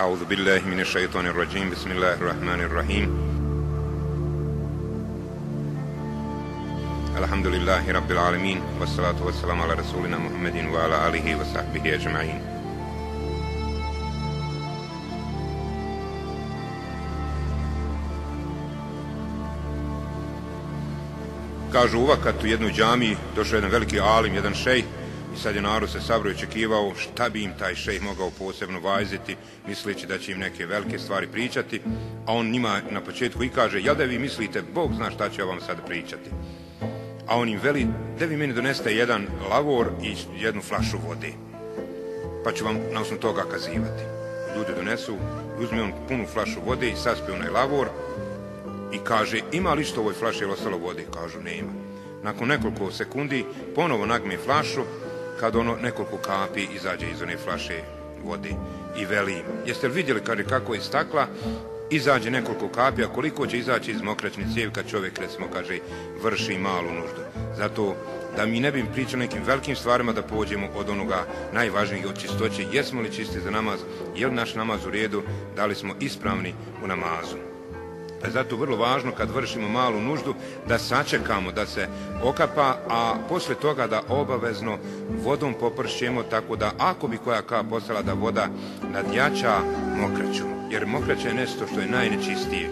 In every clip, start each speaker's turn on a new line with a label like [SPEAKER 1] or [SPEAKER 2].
[SPEAKER 1] أعوذ بالله من الشيطان الرجيم بسم الله الرحمن الرحيم الحمد لله رب العالمين والصلاة والسلام على رسولنا محمد وعلى آله وصحبه أجمعين Kažu uvakat u jednoj džami došao jedan veliki alim, jedan šej i sad je narod se sabro očekivao šta bi im taj šej mogao posebno vajziti misleći da će im neke velike stvari pričati a on njima na početku i kaže jel da vi mislite Bog zna šta će vam sad pričati a on im veli da vi meni doneste jedan lavor i jednu flašu vode pa ću vam na osnovu toga kazivati ljudi donesu uzme on punu flašu vode i saspe onaj lavor i kaže ima li što u ovoj flaši ili ostalo vode? Kažu nema. Nakon nekoliko sekundi ponovo nagme flašu kad ono nekoliko kapi izađe iz one flaše vode i veli jeste li vidjeli kaže kako je stakla? Izađe nekoliko kapi a koliko će izaći iz mokračne cijevi kad čovjek recimo kaže vrši malu nuždu? Zato da mi ne bi pričali nekim velikim stvarima da pođemo od onoga najvažnijeg od čistoće jesmo li čisti za namaz je li naš namaz u redu da li smo ispravni u namazu? Pa je zato vrlo važno kad vršimo malu nuždu da sačekamo da se okapa, a posle toga da obavezno vodom popršćemo tako da ako bi koja kap postala da voda nadjača mokraću. Jer mokraća je nešto što je najnečistije.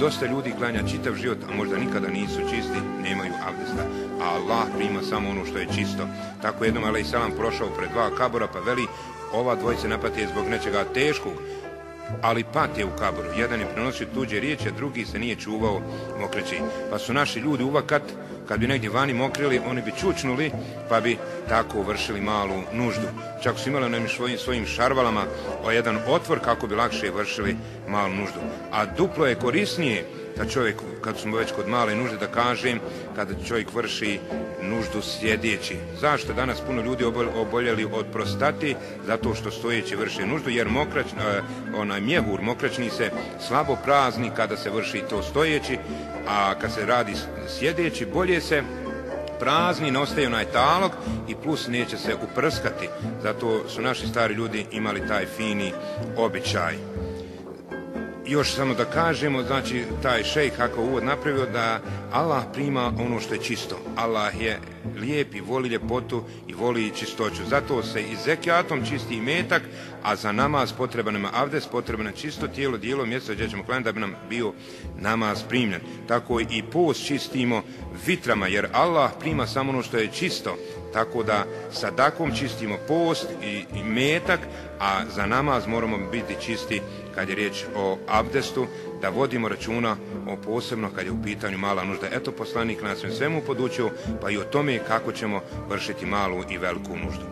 [SPEAKER 1] Dosta ljudi klanja čitav život, a možda nikada nisu čisti, nemaju abdesta. A Allah prima samo ono što je čisto. Tako jednom Ali Salam prošao pred dva kabora pa veli ova dvojica napati je zbog nečega teškog ali pat je u kaboru. Jedan je prenosio tuđe riječi, a drugi se nije čuvao mokreći. Pa su naši ljudi uvakat, kad bi negdje vani mokrili, oni bi čučnuli, pa bi tako vršili malu nuždu. Čak su imali onim svojim, svojim šarvalama o jedan otvor kako bi lakše vršili malu nuždu. A duplo je korisnije kad čovjek, kad smo već kod male nužde, da kažem, kada čovjek vrši nuždu sjedeći. Zašto danas puno ljudi oboljeli od prostati? Zato što stojeći vrši nuždu, jer mokrač, e, onaj mjehur mokračni se slabo prazni kada se vrši to stojeći, a kad se radi sjedeći, bolje se prazni, naostaje onaj talog i plus neće se uprskati. Zato su naši stari ljudi imali taj fini običaj još samo da kažemo, znači taj šejh kako uvod napravio da Allah prima ono što je čisto. Allah je lijep i voli ljepotu i voli čistoću. Zato se i zekijatom čisti i metak, a za namaz potreba nam avdes, potreba nam čisto tijelo, dijelo, mjesto gdje ćemo klanjati da bi nam bio namaz primljen. Tako i post čistimo vitrama, jer Allah prima samo ono što je čisto. Tako da sadakom čistimo post i, i metak, a za namaz moramo biti čisti kad je riječ o abdestu, da vodimo računa o posebno kad je u pitanju mala nužda. Eto poslanik nas svemu podučio, pa i o tome kako ćemo vršiti malu i veliku nuždu.